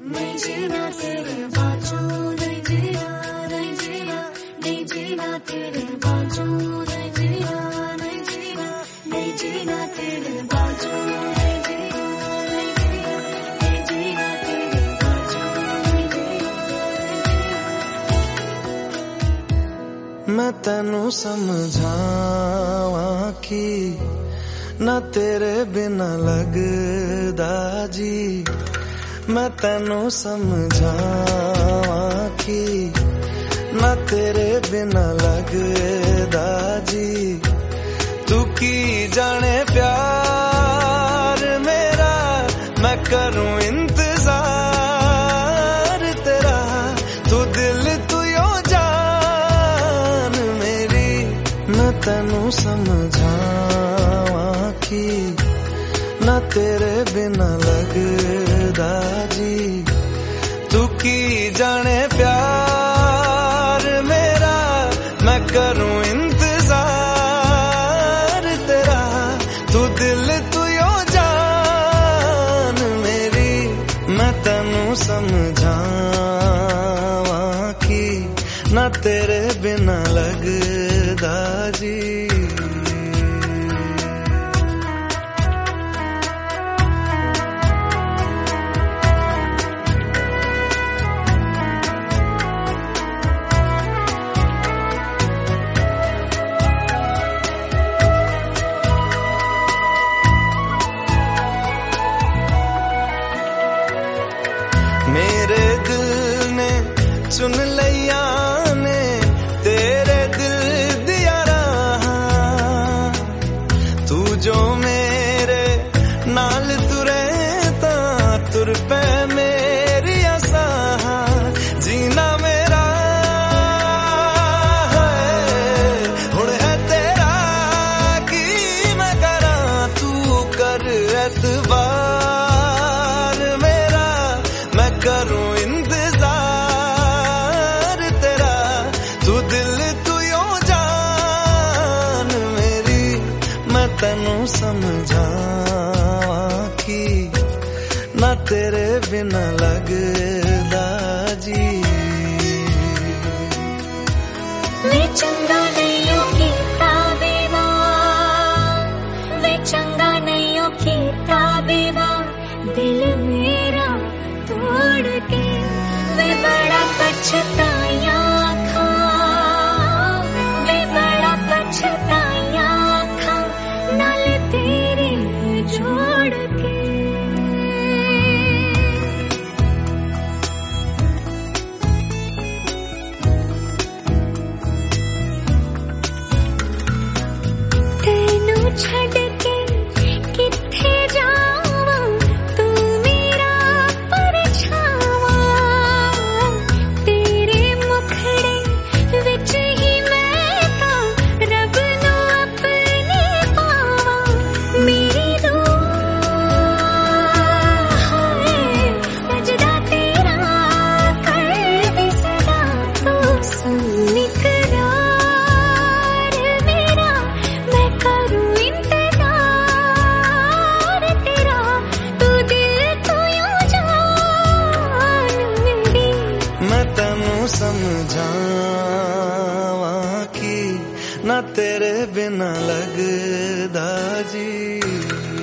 Nigeria, Nigeria, Nigeria, Nigeria, Nigeria, Nigeria, Nigeria, Nigeria, Nigeria, Nigeria, Nigeria, Nigeria, Nigeria, ਮੈਂ ਤੈਨੂੰ ਸਮਝਾਵਾਂ ਕਿ ਨਾ ਤੇਰੇ ਬਿਨਾ ਲੱਗਦਾ ਜੀ ਮੈਂ ਤੈਨੂੰ ਸਮਝਾਵਾਂ ਕਿ ਨਾ ਤੇਰੇ ਬਿਨਾ ਲੱਗਦਾ ਜੀ ਤੂੰ ਕੀ ਜਾਣੇ ਪਿਆਰ ਮੇਰਾ ਮੈਂ ਕਰੂੰ ਮੈਂ ਤੈਨੂੰ ਸਮਝਾਵਾਂ ਕਿ ਨਾ ਤੇਰੇ ਬਿਨਾ ਲੱਗਦਾ ਜੀ ਤੂੰ ਕੀ ਜਾਣੇ ਪਿਆਰ ਮੇਰਾ ਮੈਂ ਕਰੂੰ ਇੰਤਜ਼ਾਰ ਤੇਰਾ ਤੂੰ ਦਿਲ ਤੂੰ ਯੋ ਜਾਨ ਮੇਰੀ ਮੈਂ ਤੈਨੂੰ ਸਮਝਾਵਾਂ ਕਿ ਨਾ ਤੇਰੇ ਬਿਨਾ ਲੱਗਦਾ ਜੀ मेरे दिल ने चुन लिया तेनू समझावां कि ना तेरे बिना समझावां की ना तेरे बिना लगदा जी।